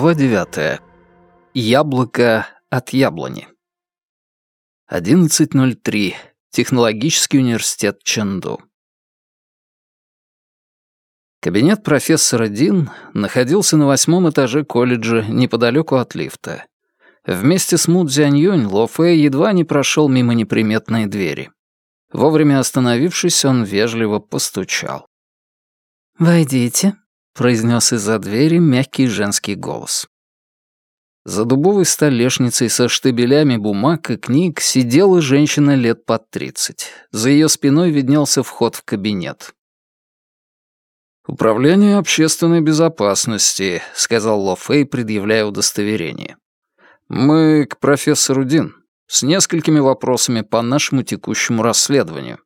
Глава 9. Яблоко от яблони. 11.03. Технологический университет Чэнду. Кабинет профессора Дин находился на восьмом этаже колледжа неподалеку от лифта. Вместе с Му Цзяньюнь Ло Фэй едва не прошел мимо неприметной двери. Вовремя остановившись, он вежливо постучал. «Войдите», — произнес из-за двери мягкий женский голос. За дубовой столешницей со штабелями бумаг и книг сидела женщина лет под тридцать. За ее спиной виднелся вход в кабинет. «Управление общественной безопасности», — сказал Ло Фэй, предъявляя удостоверение. «Мы к профессору Дин с несколькими вопросами по нашему текущему расследованию».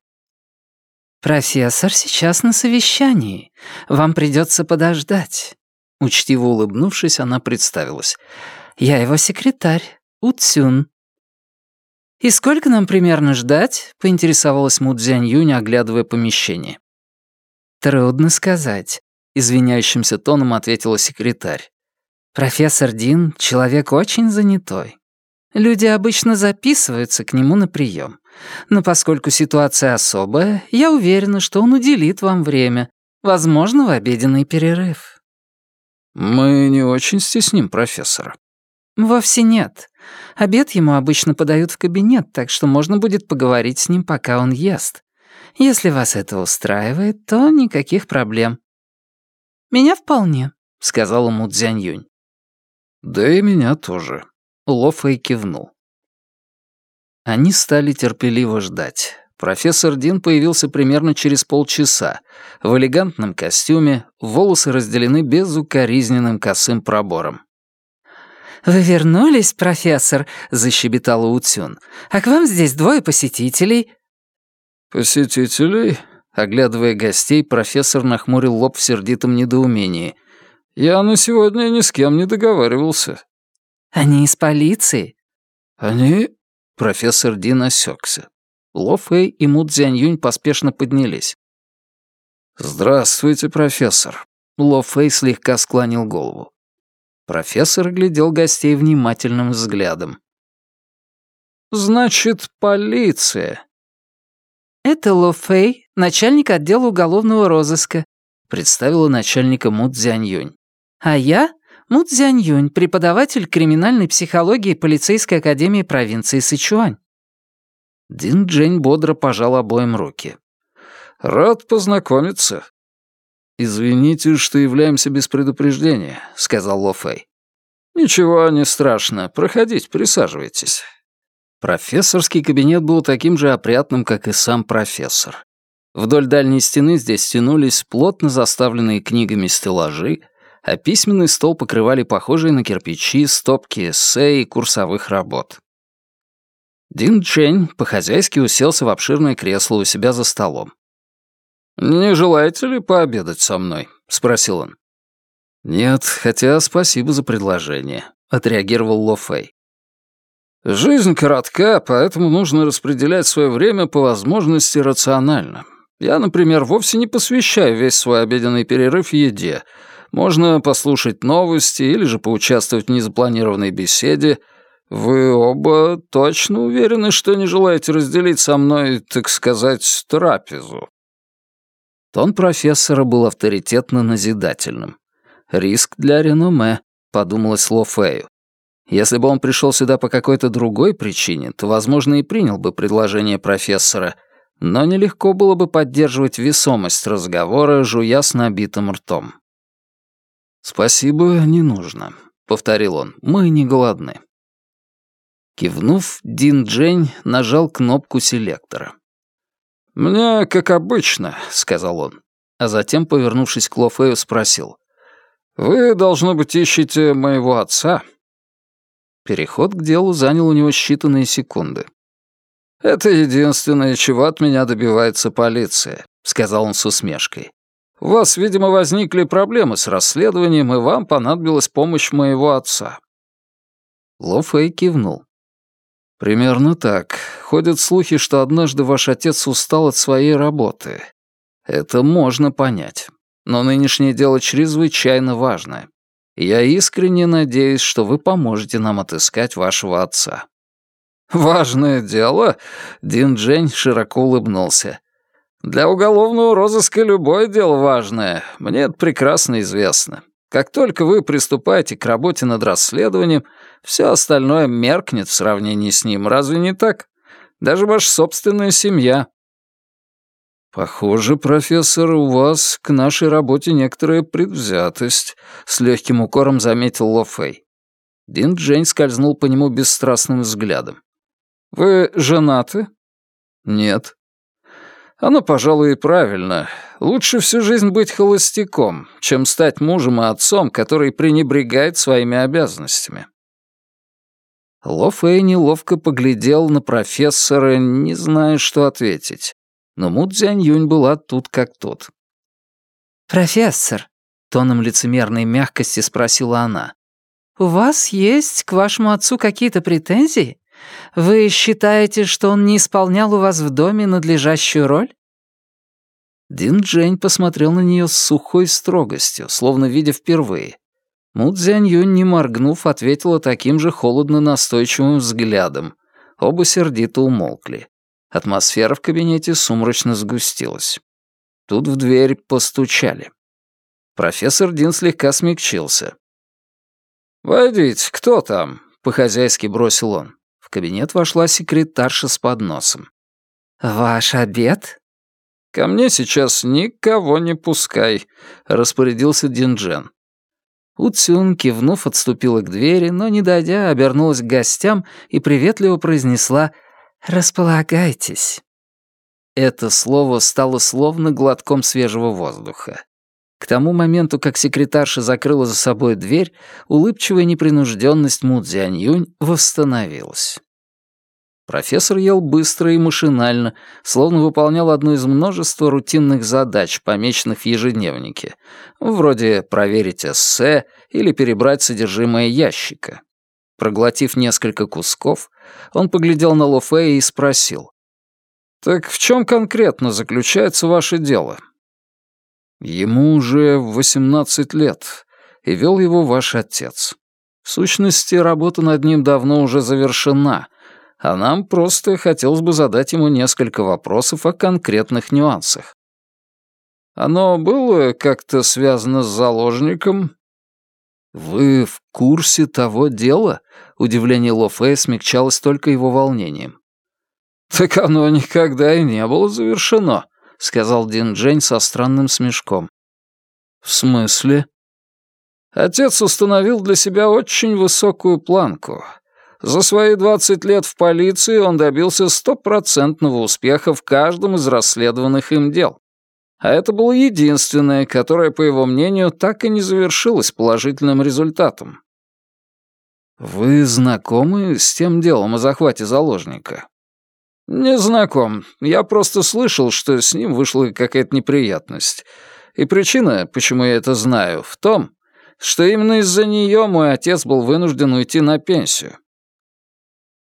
«Профессор сейчас на совещании. Вам придется подождать». Учтиво улыбнувшись, она представилась. «Я его секретарь, Уцюн». «И сколько нам примерно ждать?» — поинтересовалась Му Цзянь оглядывая помещение. «Трудно сказать», — извиняющимся тоном ответила секретарь. «Профессор Дин — человек очень занятой. Люди обычно записываются к нему на прием. Но поскольку ситуация особая, я уверена, что он уделит вам время, возможно, в обеденный перерыв». «Мы не очень стесним профессора». «Вовсе нет. Обед ему обычно подают в кабинет, так что можно будет поговорить с ним, пока он ест. Если вас это устраивает, то никаких проблем». «Меня вполне», — сказала Му Цзянь «Да и меня тоже», — Ло Фэй кивнул. Они стали терпеливо ждать. Профессор Дин появился примерно через полчаса. В элегантном костюме, волосы разделены безукоризненным косым пробором. «Вы вернулись, профессор?» — защебетала Утюн. «А к вам здесь двое посетителей». «Посетителей?» — оглядывая гостей, профессор нахмурил лоб в сердитом недоумении. «Я на сегодня ни с кем не договаривался». «Они из полиции?» «Они Профессор Дин осекся. Ло Фэй и Му Цзянь поспешно поднялись. «Здравствуйте, профессор». Ло Фэй слегка склонил голову. Профессор глядел гостей внимательным взглядом. «Значит, полиция». «Это Ло Фэй, начальник отдела уголовного розыска», представила начальника Му Цзянь «А я Му Цзяньюнь, преподаватель криминальной психологии полицейской академии провинции Сычуань. Дин Джень бодро пожал обоим руки. «Рад познакомиться». «Извините, что являемся без предупреждения», — сказал Ло Фэй. «Ничего, не страшно. Проходите, присаживайтесь». Профессорский кабинет был таким же опрятным, как и сам профессор. Вдоль дальней стены здесь тянулись плотно заставленные книгами стеллажи, а письменный стол покрывали похожие на кирпичи стопки эссе и курсовых работ. Дин Чэнь по-хозяйски уселся в обширное кресло у себя за столом. «Не желаете ли пообедать со мной?» — спросил он. «Нет, хотя спасибо за предложение», — отреагировал Ло Фэй. «Жизнь коротка, поэтому нужно распределять свое время по возможности рационально. Я, например, вовсе не посвящаю весь свой обеденный перерыв еде, можно послушать новости или же поучаствовать в незапланированной беседе. Вы оба точно уверены, что не желаете разделить со мной, так сказать, трапезу?» Тон профессора был авторитетно назидательным. «Риск для реноме», — подумалось Ло Фэю. Если бы он пришел сюда по какой-то другой причине, то, возможно, и принял бы предложение профессора, но нелегко было бы поддерживать весомость разговора, жуя с набитым ртом. «Спасибо, не нужно», — повторил он. «Мы не голодны». Кивнув, Дин Джень нажал кнопку селектора. «Мне как обычно», — сказал он, а затем, повернувшись к Лофею, спросил. «Вы, должно быть, ищете моего отца?» Переход к делу занял у него считанные секунды. «Это единственное, чего от меня добивается полиция», — сказал он с усмешкой. У вас, видимо, возникли проблемы с расследованием, и вам понадобилась помощь моего отца». Ло Фэй кивнул. «Примерно так. Ходят слухи, что однажды ваш отец устал от своей работы. Это можно понять. Но нынешнее дело чрезвычайно важное. Я искренне надеюсь, что вы поможете нам отыскать вашего отца». «Важное дело?» — Дин Джень широко улыбнулся. «Для уголовного розыска любое дело важное. Мне это прекрасно известно. Как только вы приступаете к работе над расследованием, все остальное меркнет в сравнении с ним. Разве не так? Даже ваша собственная семья». «Похоже, профессор, у вас к нашей работе некоторая предвзятость», — с легким укором заметил Ло Фэй. Дин Джейн скользнул по нему бесстрастным взглядом. «Вы женаты?» «Нет». «Оно, пожалуй, и правильно. Лучше всю жизнь быть холостяком, чем стать мужем и отцом, который пренебрегает своими обязанностями». Ло Фэй неловко поглядел на профессора, не зная, что ответить. Но Му Цзянь Юнь была тут как тут. «Профессор», — тоном лицемерной мягкости спросила она, «у вас есть к вашему отцу какие-то претензии?» Вы считаете, что он не исполнял у вас в доме надлежащую роль?» Дин Джень посмотрел на нее с сухой строгостью, словно видя впервые. Му Юнь, не моргнув, ответила таким же холодно-настойчивым взглядом. Оба сердито умолкли. Атмосфера в кабинете сумрачно сгустилась. Тут в дверь постучали. Профессор Дин слегка смягчился. «Войдите, кто там?» — по-хозяйски бросил он кабинет вошла секретарша с подносом. «Ваш обед?» «Ко мне сейчас никого не пускай», — распорядился Динджен. Уцюн, кивнув, отступила к двери, но, не дойдя, обернулась к гостям и приветливо произнесла «Располагайтесь». Это слово стало словно глотком свежего воздуха. К тому моменту, как секретарша закрыла за собой дверь, улыбчивая непринужденность Му Цзянь восстановилась. Профессор ел быстро и машинально, словно выполнял одну из множества рутинных задач, помеченных в ежедневнике, вроде проверить эссе или перебрать содержимое ящика. Проглотив несколько кусков, он поглядел на Лофея и спросил. «Так в чем конкретно заключается ваше дело?» «Ему уже 18 лет, и вел его ваш отец. В сущности, работа над ним давно уже завершена, а нам просто хотелось бы задать ему несколько вопросов о конкретных нюансах. Оно было как-то связано с заложником? Вы в курсе того дела? Удивление Ло Фея смягчалось только его волнением. Так оно никогда и не было завершено, сказал Дин Джень со странным смешком. В смысле? Отец установил для себя очень высокую планку — за свои 20 лет в полиции он добился стопроцентного успеха в каждом из расследованных им дел. А это было единственное, которое, по его мнению, так и не завершилось положительным результатом. «Вы знакомы с тем делом о захвате заложника?» «Не знаком. Я просто слышал, что с ним вышла какая-то неприятность. И причина, почему я это знаю, в том, что именно из-за нее мой отец был вынужден уйти на пенсию.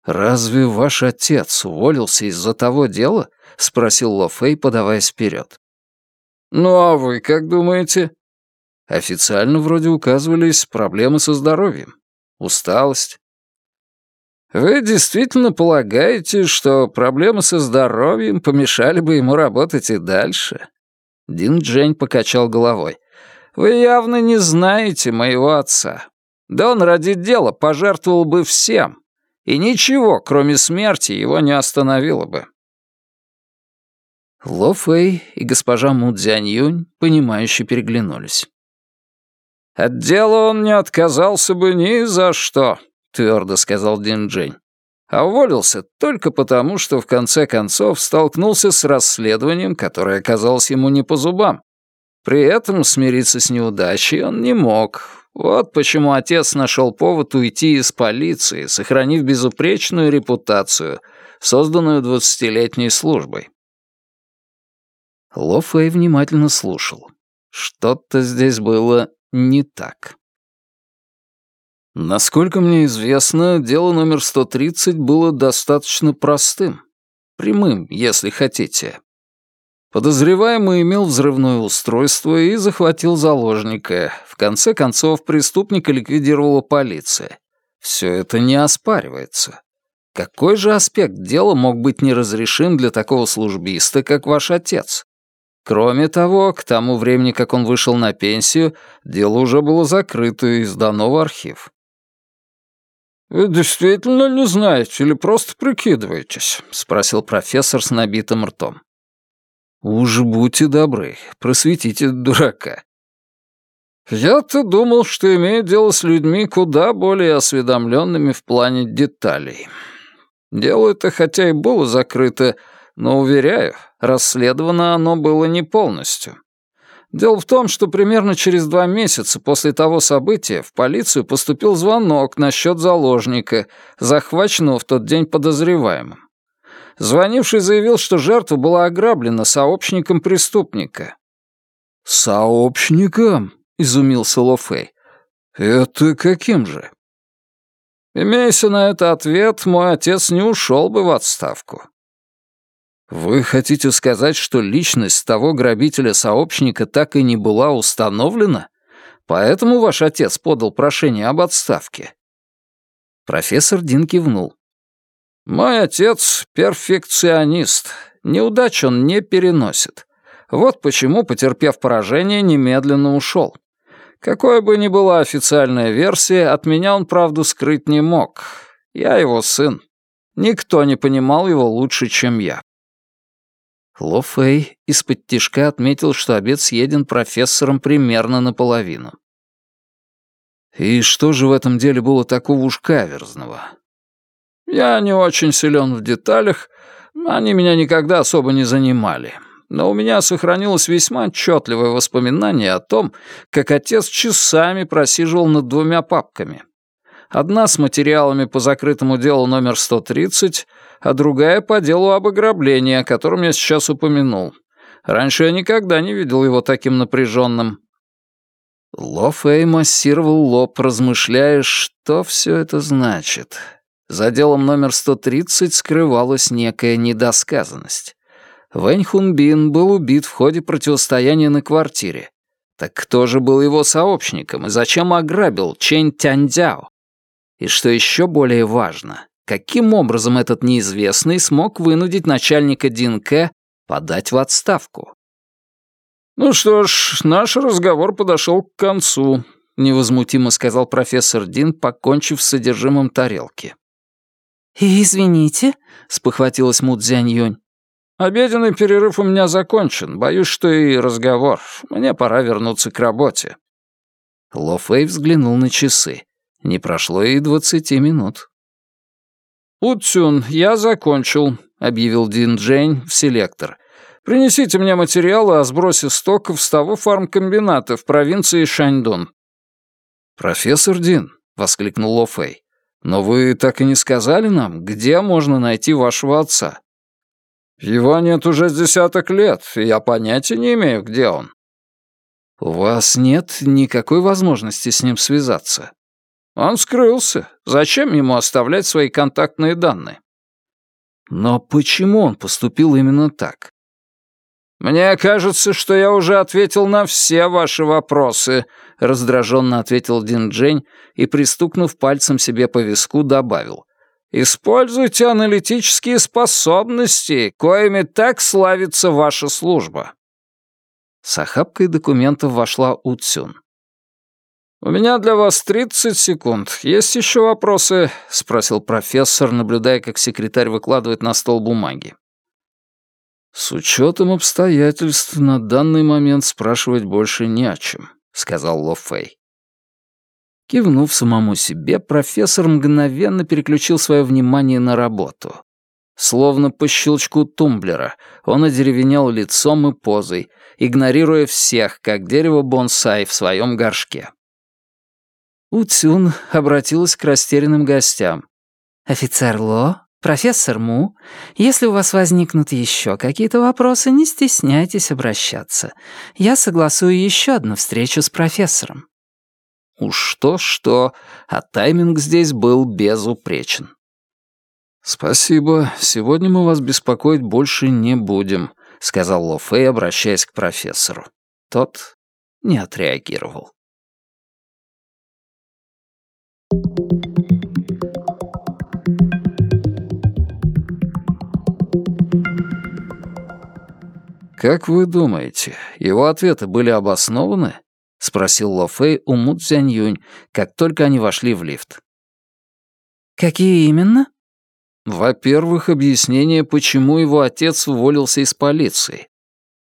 «Разве ваш отец уволился из-за того дела?» — спросил Ло Фэй, подаваясь вперед. «Ну а вы как думаете?» Официально вроде указывались проблемы со здоровьем, усталость. «Вы действительно полагаете, что проблемы со здоровьем помешали бы ему работать и дальше?» Дин Джень покачал головой. «Вы явно не знаете моего отца. Да он ради дела пожертвовал бы всем, и ничего, кроме смерти, его не остановило бы. Ло Фэй и госпожа Му Цзянь Юнь, понимающе переглянулись. «От дела он не отказался бы ни за что», — твердо сказал Дин Джень. А уволился только потому, что в конце концов столкнулся с расследованием, которое оказалось ему не по зубам. При этом смириться с неудачей он не мог, вот почему отец нашел повод уйти из полиции, сохранив безупречную репутацию, созданную двадцатилетней службой. Ло внимательно слушал. Что-то здесь было не так. Насколько мне известно, дело номер 130 было достаточно простым. Прямым, если хотите. Подозреваемый имел взрывное устройство и захватил заложника. В конце концов, преступника ликвидировала полиция. Все это не оспаривается. Какой же аспект дела мог быть неразрешим для такого службиста, как ваш отец? Кроме того, к тому времени, как он вышел на пенсию, дело уже было закрыто и сдано в архив. «Вы действительно не знаете или просто прикидываетесь?» — спросил профессор с набитым ртом. «Уж будьте добры, просветите дурака». «Я-то думал, что имею дело с людьми куда более осведомленными в плане деталей. Дело это хотя и было закрыто, но, уверяю, расследовано оно было не полностью. Дело в том, что примерно через два месяца после того события в полицию поступил звонок насчет заложника, захваченного в тот день подозреваемым. Звонивший заявил, что жертва была ограблена сообщником преступника. «Сообщником?» — изумился Ло Фэй. «Это каким же?» Имеяся на это ответ, мой отец не ушел бы в отставку. Вы хотите сказать, что личность того грабителя-сообщника так и не была установлена? Поэтому ваш отец подал прошение об отставке? Профессор Дин кивнул. Мой отец — перфекционист. Неудач он не переносит. Вот почему, потерпев поражение, немедленно ушел. Какой бы ни была официальная версия, от меня он правду скрыть не мог. Я его сын. Никто не понимал его лучше, чем я. Ло Фэй из-под тишка отметил, что обед съеден профессором примерно наполовину. «И что же в этом деле было такого уж каверзного?» «Я не очень силен в деталях, они меня никогда особо не занимали. Но у меня сохранилось весьма отчетливое воспоминание о том, как отец часами просиживал над двумя папками. Одна с материалами по закрытому делу номер 130, а другая по делу об ограблении, о котором я сейчас упомянул. Раньше я никогда не видел его таким напряженным. Ло Фэй массировал лоб, размышляя, что все это значит. За делом номер 130 скрывалась некая недосказанность. Вэнь Хунбин был убит в ходе противостояния на квартире. Так кто же был его сообщником и зачем ограбил Чэнь Тяньцзяо? И что еще более важно, каким образом этот неизвестный смог вынудить начальника Динке подать в отставку? «Ну что ж, наш разговор подошел к концу», — невозмутимо сказал профессор Дин, покончив с содержимым тарелки. «Извините», — спохватилась Му Цзянь-Юнь. «Обеденный перерыв у меня закончен. Боюсь, что и разговор. Мне пора вернуться к работе». Ло Фэй взглянул на часы. Не прошло и двадцати минут. «Утсюн, я закончил», — объявил Дин Джейн в селектор. «Принесите мне материалы о сбросе стоков с того фармкомбината в провинции Шаньдун». «Профессор Дин», — воскликнул Ло Фэй, «но вы так и не сказали нам, где можно найти вашего отца?» «Его нет уже с десяток лет, и я понятия не имею, где он». «У вас нет никакой возможности с ним связаться?» Он скрылся. Зачем ему оставлять свои контактные данные? Но почему он поступил именно так? «Мне кажется, что я уже ответил на все ваши вопросы», — раздраженно ответил Дин Джень и, пристукнув пальцем себе по виску, добавил. «Используйте аналитические способности, коими так славится ваша служба». С охапкой документов вошла Уцюн. «У меня для вас 30 секунд. Есть еще вопросы?» — спросил профессор, наблюдая, как секретарь выкладывает на стол бумаги. «С учетом обстоятельств на данный момент спрашивать больше не о чем», — сказал Ло Фэй. Кивнув самому себе, профессор мгновенно переключил свое внимание на работу. Словно по щелчку тумблера, он одеревенел лицом и позой, игнорируя всех, как дерево бонсай в своем горшке. Уцюн обратилась к растерянным гостям. «Офицер Ло, профессор Му, если у вас возникнут еще какие-то вопросы, не стесняйтесь обращаться. Я согласую еще одну встречу с профессором». Уж что-что, а тайминг здесь был безупречен. «Спасибо, сегодня мы вас беспокоить больше не будем», — сказал Ло Фэй, обращаясь к профессору. Тот не отреагировал. «Как вы думаете, его ответы были обоснованы?» — спросил Ло Фэй у Му Цзяньюнь, как только они вошли в лифт. «Какие именно?» Во-первых, объяснение, почему его отец уволился из полиции.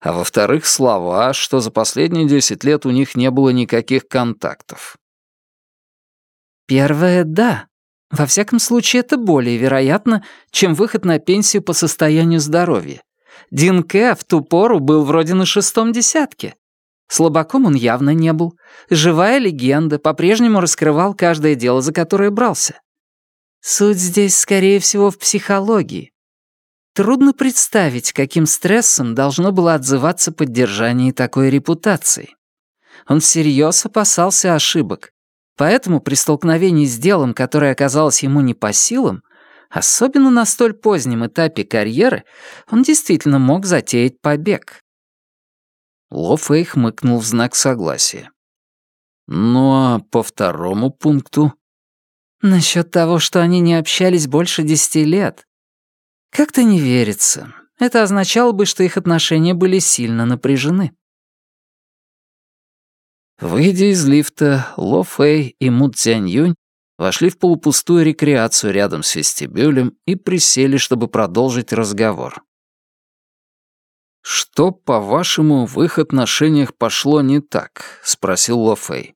А во-вторых, слова, что за последние десять лет у них не было никаких контактов. Первое — да. Во всяком случае, это более вероятно, чем выход на пенсию по состоянию здоровья. Дин Кэ в ту пору был вроде на шестом десятке. Слабаком он явно не был. Живая легенда, по-прежнему раскрывал каждое дело, за которое брался. Суть здесь, скорее всего, в психологии. Трудно представить, каким стрессом должно было отзываться поддержание такой репутации. Он всерьез опасался ошибок, поэтому при столкновении с делом, которое оказалось ему не по силам, особенно на столь позднем этапе карьеры, он действительно мог затеять побег. Ло Фэй хмыкнул в знак согласия. «Ну а по второму пункту?» Насчет того, что они не общались больше десяти лет. Как-то не верится. Это означало бы, что их отношения были сильно напряжены. Выйдя из лифта, Ло Фэй и Му Цзянь Юнь вошли в полупустую рекреацию рядом с вестибюлем и присели, чтобы продолжить разговор. «Что, по-вашему, в их отношениях пошло не так?» — спросил Ло Фэй.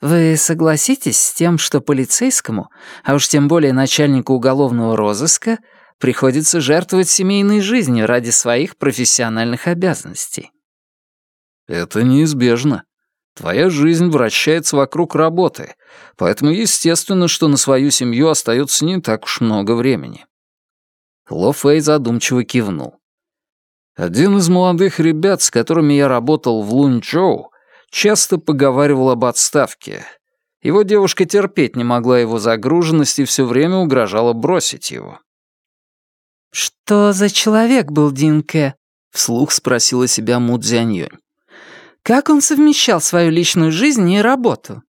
Вы согласитесь с тем, что полицейскому, а уж тем более начальнику уголовного розыска, приходится жертвовать семейной жизнью ради своих профессиональных обязанностей? Это неизбежно. Твоя жизнь вращается вокруг работы, поэтому естественно, что на свою семью остается не так уж много времени. Ло Фэй задумчиво кивнул. Один из молодых ребят, с которыми я работал в Лунчжоу, часто поговаривал об отставке. Его девушка терпеть не могла его загруженность и все время угрожала бросить его. «Что за человек был Динке?» — вслух спросила себя Му Цзяньюнь. «Как он совмещал свою личную жизнь и работу?»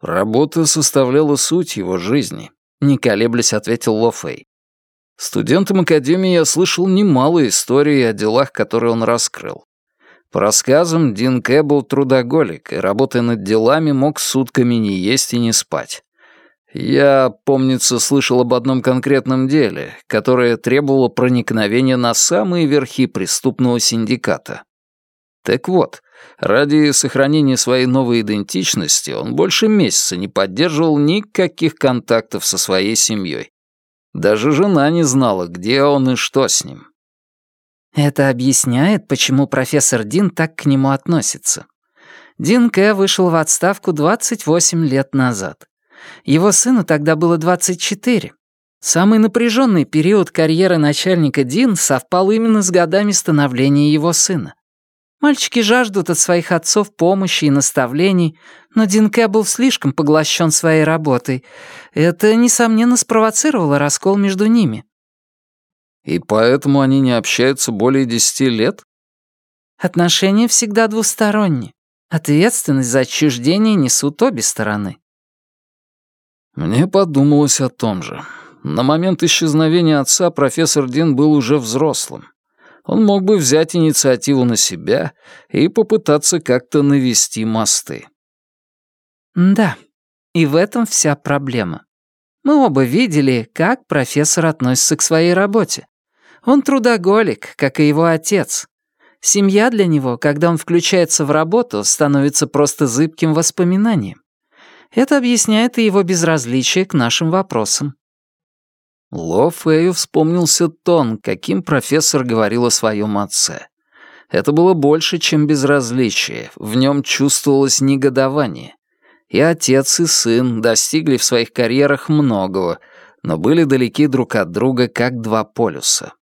«Работа составляла суть его жизни», — не колеблясь ответил Ло Фэй. Студентам Академии я слышал немало историй о делах, которые он раскрыл. По рассказам, Дин Кэ был трудоголик и, работая над делами, мог сутками не есть и не спать. Я, помнится, слышал об одном конкретном деле, которое требовало проникновения на самые верхи преступного синдиката. Так вот, ради сохранения своей новой идентичности он больше месяца не поддерживал никаких контактов со своей семьей. Даже жена не знала, где он и что с ним. Это объясняет, почему профессор Дин так к нему относится. Дин Кэ вышел в отставку 28 лет назад. Его сыну тогда было 24. Самый напряженный период карьеры начальника Дин совпал именно с годами становления его сына. Мальчики жаждут от своих отцов помощи и наставлений, но Дин Кэ был слишком поглощен своей работой. Это, несомненно, спровоцировало раскол между ними. И поэтому они не общаются более десяти лет? Отношения всегда двусторонние. Ответственность за отчуждение несут обе стороны. Мне подумалось о том же. На момент исчезновения отца профессор Дин был уже взрослым. Он мог бы взять инициативу на себя и попытаться как-то навести мосты. Да, и в этом вся проблема. Мы оба видели, как профессор относится к своей работе. Он трудоголик, как и его отец. Семья для него, когда он включается в работу, становится просто зыбким воспоминанием. Это объясняет и его безразличие к нашим вопросам. Ло Фэю вспомнился тон, каким профессор говорил о своем отце. Это было больше, чем безразличие, в нем чувствовалось негодование. И отец, и сын достигли в своих карьерах многого, но были далеки друг от друга, как два полюса.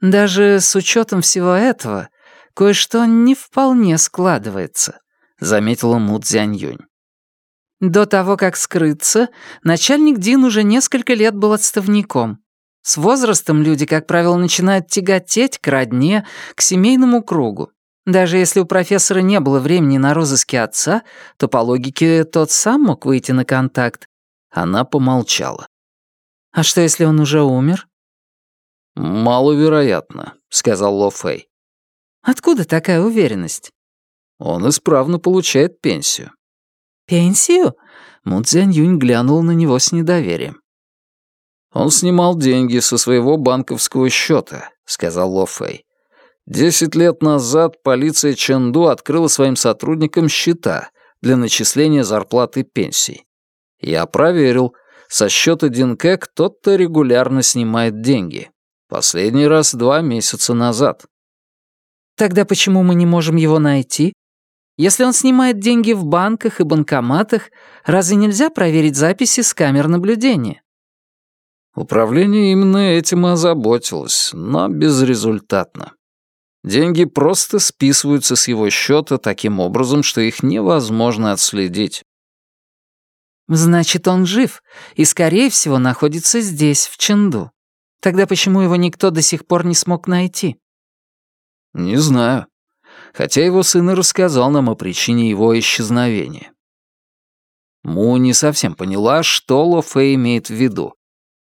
«Даже с учетом всего этого, кое-что не вполне складывается», — заметила Му Цзянь-Юнь. До того, как скрыться, начальник Дин уже несколько лет был отставником. С возрастом люди, как правило, начинают тяготеть к родне, к семейному кругу. Даже если у профессора не было времени на розыски отца, то по логике тот сам мог выйти на контакт. Она помолчала. «А что, если он уже умер?» «Маловероятно», — сказал Ло Фэй. «Откуда такая уверенность?» «Он исправно получает пенсию». «Пенсию?» Му Цзянь Юнь глянул на него с недоверием. «Он снимал деньги со своего банковского счета», — сказал Ло Фэй. «Десять лет назад полиция Чэнду открыла своим сотрудникам счета для начисления зарплаты и пенсий. Я проверил, со счета Динке кто-то регулярно снимает деньги. Последний раз два месяца назад». «Тогда почему мы не можем его найти? Если он снимает деньги в банках и банкоматах, разве нельзя проверить записи с камер наблюдения?» Управление именно этим и озаботилось, но безрезультатно. Деньги просто списываются с его счета таким образом, что их невозможно отследить. Значит, он жив и, скорее всего, находится здесь, в Ченду. Тогда почему его никто до сих пор не смог найти? Не знаю. Хотя его сын и рассказал нам о причине его исчезновения. Му не совсем поняла, что Ло Фэй имеет в виду,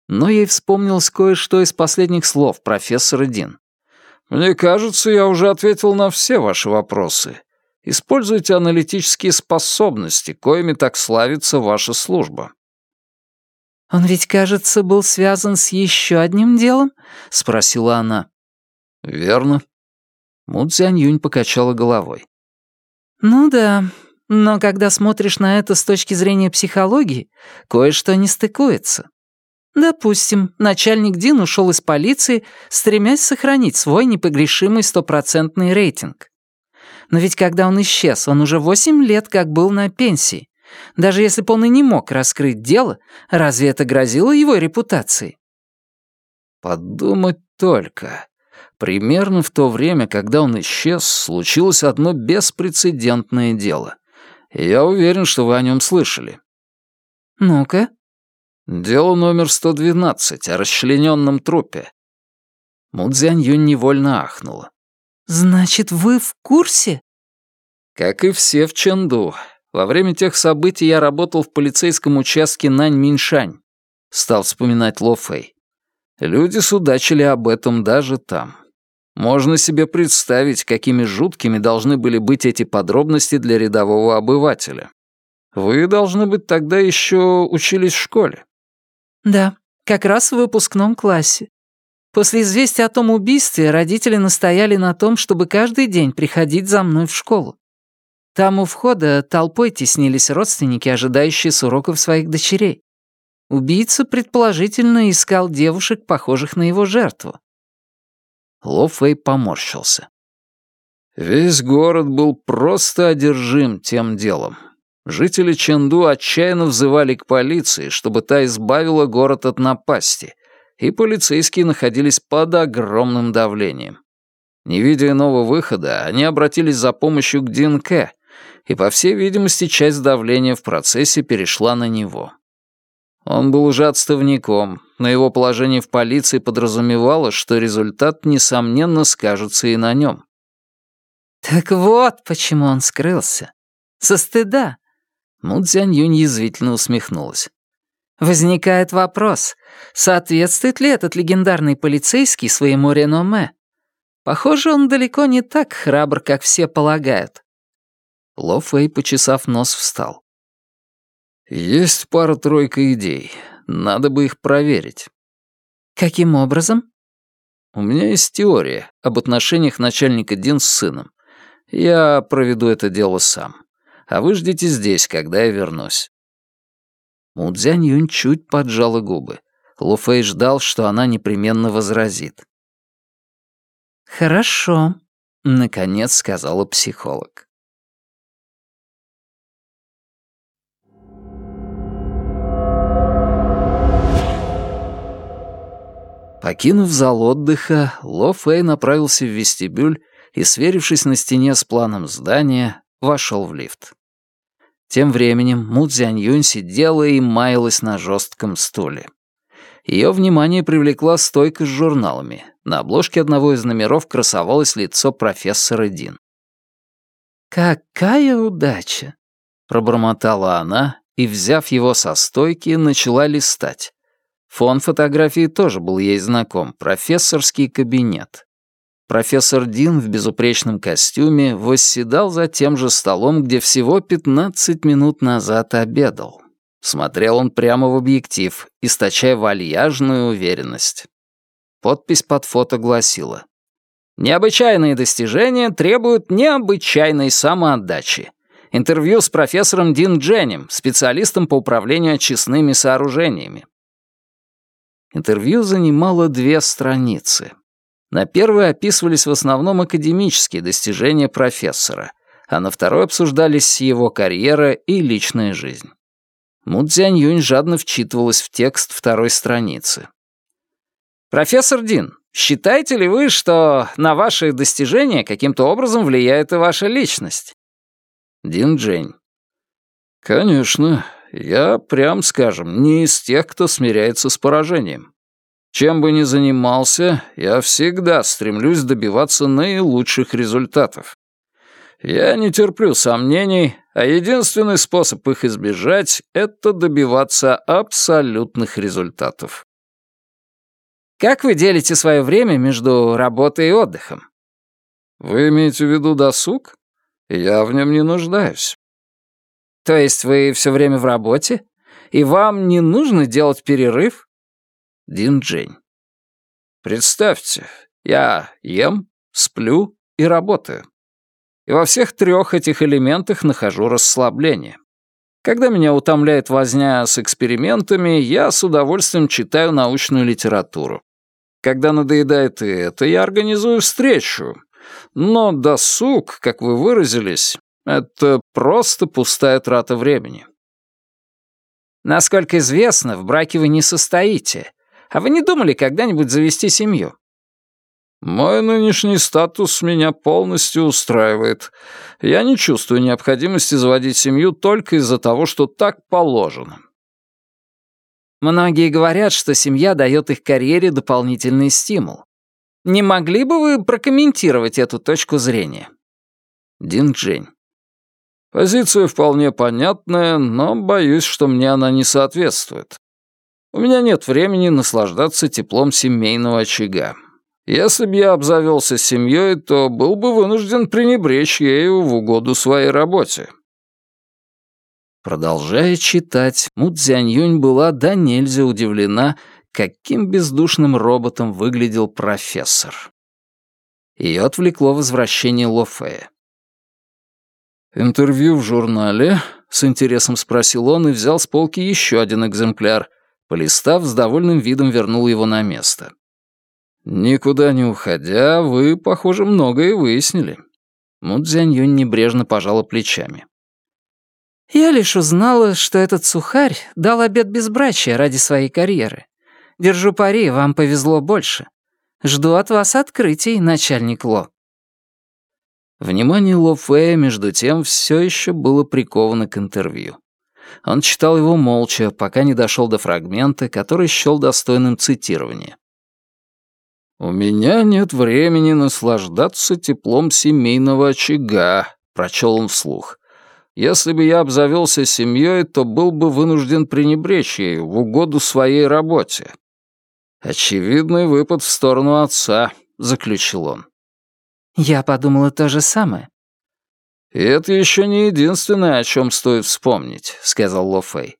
но ей вспомнилось кое-что из последних слов профессора Дин. «Мне кажется, я уже ответил на все ваши вопросы. Используйте аналитические способности, коими так славится ваша служба». «Он ведь, кажется, был связан с еще одним делом?» — спросила она. «Верно». Му Цзянь Юнь покачала головой. «Ну да, но когда смотришь на это с точки зрения психологии, кое-что не стыкуется. Допустим, начальник Дин ушел из полиции, стремясь сохранить свой непогрешимый стопроцентный рейтинг. Но ведь когда он исчез, он уже восемь лет как был на пенсии. Даже если бы он и не мог раскрыть дело, разве это грозило его репутации? Подумать только. Примерно в то время, когда он исчез, случилось одно беспрецедентное дело. я уверен, что вы о нем слышали. Ну-ка, Дело номер 112 о расчлененном трупе. Мудзянь Юнь невольно ахнула. «Значит, вы в курсе?» «Как и все в Чэнду. Во время тех событий я работал в полицейском участке Нань-Миншань», — стал вспоминать Ло Фэй. «Люди судачили об этом даже там. Можно себе представить, какими жуткими должны были быть эти подробности для рядового обывателя. Вы, должны быть, тогда еще учились в школе». «Да, как раз в выпускном классе. После известия о том убийстве родители настояли на том, чтобы каждый день приходить за мной в школу. Там у входа толпой теснились родственники, ожидающие с уроков своих дочерей. Убийца, предположительно, искал девушек, похожих на его жертву. Ло поморщился. Весь город был просто одержим тем делом. Жители Ченду отчаянно взывали к полиции, чтобы та избавила город от напасти, и полицейские находились под огромным давлением. Не видя иного выхода, они обратились за помощью к Динке, и, по всей видимости, часть давления в процессе перешла на него. Он был уже отставником, но его положение в полиции подразумевало, что результат, несомненно, скажется и на нем. «Так вот, почему он скрылся. Со стыда. Му Цзянь Юнь язвительно усмехнулась. Возникает вопрос, соответствует ли этот легендарный полицейский своему реноме? Похоже, он далеко не так храбр, как все полагают. Ло Фэй, почесав нос, встал. «Есть пара-тройка идей. Надо бы их проверить». «Каким образом?» «У меня есть теория об отношениях начальника Дин с сыном. Я проведу это дело сам а вы ждите здесь, когда я вернусь». Мудзянь Юнь чуть поджала губы. Лу Фэй ждал, что она непременно возразит. «Хорошо», — наконец сказала психолог. Покинув зал отдыха, Ло Фэй направился в вестибюль и, сверившись на стене с планом здания, вошел в лифт. Тем временем Му Цзянь Юнь сидела и маялась на жестком стуле. Ее внимание привлекла стойка с журналами. На обложке одного из номеров красовалось лицо профессора Дин. «Какая удача!» — пробормотала она и, взяв его со стойки, начала листать. Фон фотографии тоже был ей знаком — профессорский кабинет. Профессор Дин в безупречном костюме восседал за тем же столом, где всего 15 минут назад обедал. Смотрел он прямо в объектив, источая вальяжную уверенность. Подпись под фото гласила «Необычайные достижения требуют необычайной самоотдачи. Интервью с профессором Дин Дженнем, специалистом по управлению очистными сооружениями». Интервью занимало две страницы. На первой описывались в основном академические достижения профессора, а на второй обсуждались его карьера и личная жизнь. Му Цзянь-Юнь жадно вчитывалась в текст второй страницы. «Профессор Дин, считаете ли вы, что на ваши достижения каким-то образом влияет и ваша личность?» Дин Джень. «Конечно. Я, прям скажем, не из тех, кто смиряется с поражением. Чем бы ни занимался, я всегда стремлюсь добиваться наилучших результатов. Я не терплю сомнений, а единственный способ их избежать — это добиваться абсолютных результатов. Как вы делите свое время между работой и отдыхом? Вы имеете в виду досуг? Я в нем не нуждаюсь. То есть вы все время в работе? И вам не нужно делать перерыв? Дин Джень. Представьте, я ем, сплю и работаю. И во всех трех этих элементах нахожу расслабление. Когда меня утомляет возня с экспериментами, я с удовольствием читаю научную литературу. Когда надоедает это, я организую встречу. Но досуг, как вы выразились, это просто пустая трата времени. Насколько известно, в браке вы не состоите. А вы не думали когда-нибудь завести семью? Мой нынешний статус меня полностью устраивает. Я не чувствую необходимости заводить семью только из-за того, что так положено. Многие говорят, что семья дает их карьере дополнительный стимул. Не могли бы вы прокомментировать эту точку зрения? Дин Джень. Позиция вполне понятная, но боюсь, что мне она не соответствует. У меня нет времени наслаждаться теплом семейного очага. Если бы я обзавелся семьей, то был бы вынужден пренебречь ею в угоду своей работе. Продолжая читать, Му Цзяньюнь была до нельзя удивлена, каким бездушным роботом выглядел профессор. Ее отвлекло возвращение Ло Фея. «Интервью в журнале?» — с интересом спросил он и взял с полки еще один экземпляр. Полистав, с довольным видом вернул его на место. «Никуда не уходя, вы, похоже, многое выяснили». Му Цзяньюнь небрежно пожала плечами. «Я лишь узнала, что этот сухарь дал обет безбрачия ради своей карьеры. Держу пари, вам повезло больше. Жду от вас открытий, начальник Ло». Внимание Ло Фея, между тем, все еще было приковано к интервью. Он читал его молча, пока не дошел до фрагмента, который счел достойным цитирования. «У меня нет времени наслаждаться теплом семейного очага», — прочел он вслух. «Если бы я обзавелся семьей, то был бы вынужден пренебречь ею в угоду своей работе». «Очевидный выпад в сторону отца», — заключил он. «Я подумала то же самое». «И это еще не единственное, о чем стоит вспомнить», — сказал Ло Фэй.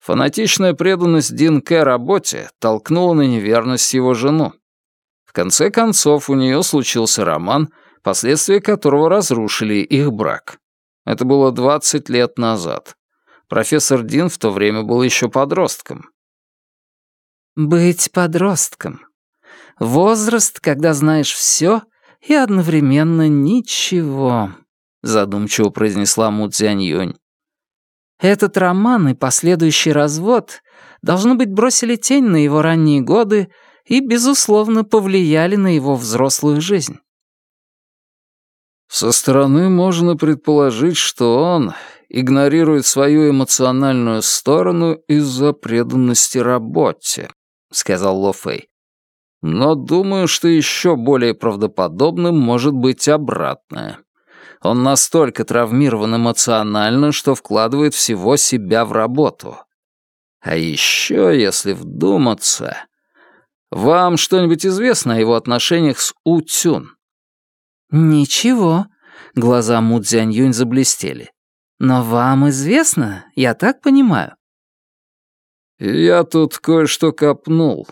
Фанатичная преданность Дин Кэ работе толкнула на неверность его жену. В конце концов, у нее случился роман, последствия которого разрушили их брак. Это было 20 лет назад. Профессор Дин в то время был еще подростком. «Быть подростком. Возраст, когда знаешь все и одновременно ничего», — задумчиво произнесла Му Цзянь-Юнь. «Этот роман и последующий развод, должно быть, бросили тень на его ранние годы и, безусловно, повлияли на его взрослую жизнь. Со стороны можно предположить, что он игнорирует свою эмоциональную сторону из-за преданности работе, — сказал Ло Фэй. «Но думаю, что еще более правдоподобным может быть обратное. Он настолько травмирован эмоционально, что вкладывает всего себя в работу. А еще, если вдуматься... Вам что-нибудь известно о его отношениях с У Цюн?» «Ничего», — глаза Му Цзянь заблестели. «Но вам известно, я так понимаю». «Я тут кое-что копнул.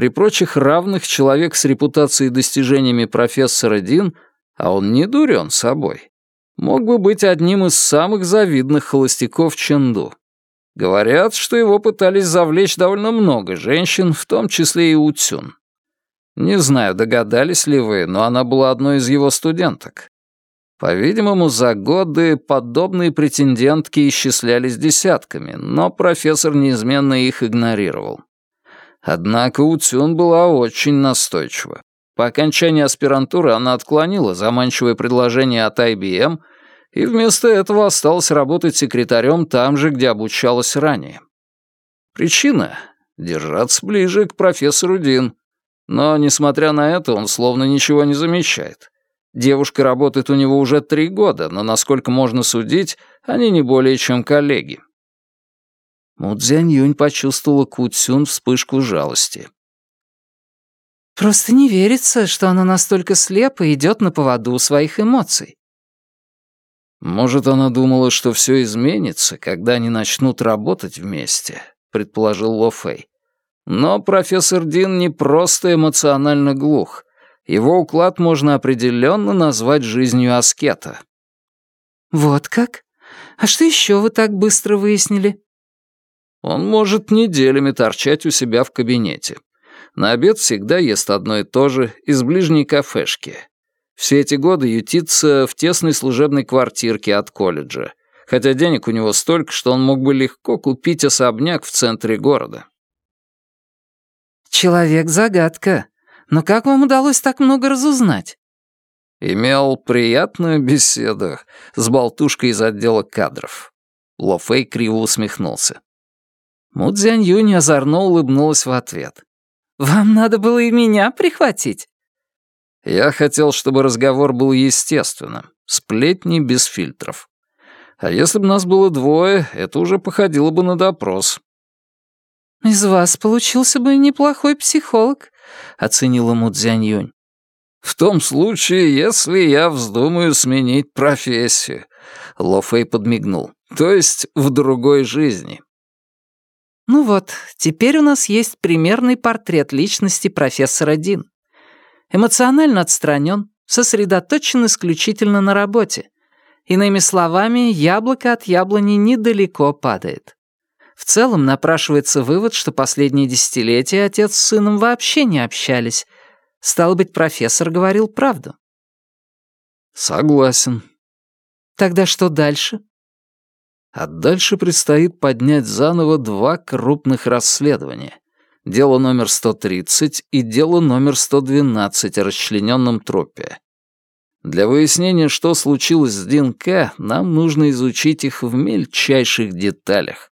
При прочих равных человек с репутацией и достижениями профессора Дин, а он не дурен собой, мог бы быть одним из самых завидных холостяков Ченду. Говорят, что его пытались завлечь довольно много женщин, в том числе и Уцюн. Не знаю, догадались ли вы, но она была одной из его студенток. По-видимому, за годы подобные претендентки исчислялись десятками, но профессор неизменно их игнорировал. Однако Уцюн была очень настойчива. По окончании аспирантуры она отклонила заманчивое предложение от IBM и вместо этого осталась работать секретарем там же, где обучалась ранее. Причина — держаться ближе к профессору Дин. Но, несмотря на это, он словно ничего не замечает. Девушка работает у него уже три года, но, насколько можно судить, они не более чем коллеги. Мудзянь Юнь почувствовала Ку Цюн вспышку жалости. «Просто не верится, что она настолько слепо и идет на поводу своих эмоций. «Может, она думала, что все изменится, когда они начнут работать вместе», — предположил Ло Фэй. «Но профессор Дин не просто эмоционально глух. Его уклад можно определенно назвать жизнью аскета». «Вот как? А что еще вы так быстро выяснили?» «Он может неделями торчать у себя в кабинете. На обед всегда ест одно и то же из ближней кафешки. Все эти годы ютится в тесной служебной квартирке от колледжа, хотя денег у него столько, что он мог бы легко купить особняк в центре города. «Человек-загадка. Но как вам удалось так много разузнать?» Имел приятную беседу с болтушкой из отдела кадров. Ло Фэй криво усмехнулся. Му Цзянь Юнь озорно улыбнулась в ответ. «Вам надо было и меня прихватить?» Я хотел, чтобы разговор был естественным, сплетни без фильтров. А если бы нас было двое, это уже походило бы на допрос. «Из вас получился бы неплохой психолог», — оценила Мудзянь Юнь. «В том случае, если я вздумаю сменить профессию», — Ло Фэй подмигнул. «То есть в другой жизни». «Ну вот, теперь у нас есть примерный портрет личности профессора Дин эмоционально отстранен, сосредоточен исключительно на работе. Иными словами, яблоко от яблони недалеко падает. В целом напрашивается вывод, что последние десятилетия отец с сыном вообще не общались. Стало быть, профессор говорил правду. Согласен. Тогда что дальше? А дальше предстоит поднять заново два крупных расследования дело номер 130 и дело номер 112 о расчлененном тропе. Для выяснения, что случилось с Дин К, нам нужно изучить их в мельчайших деталях.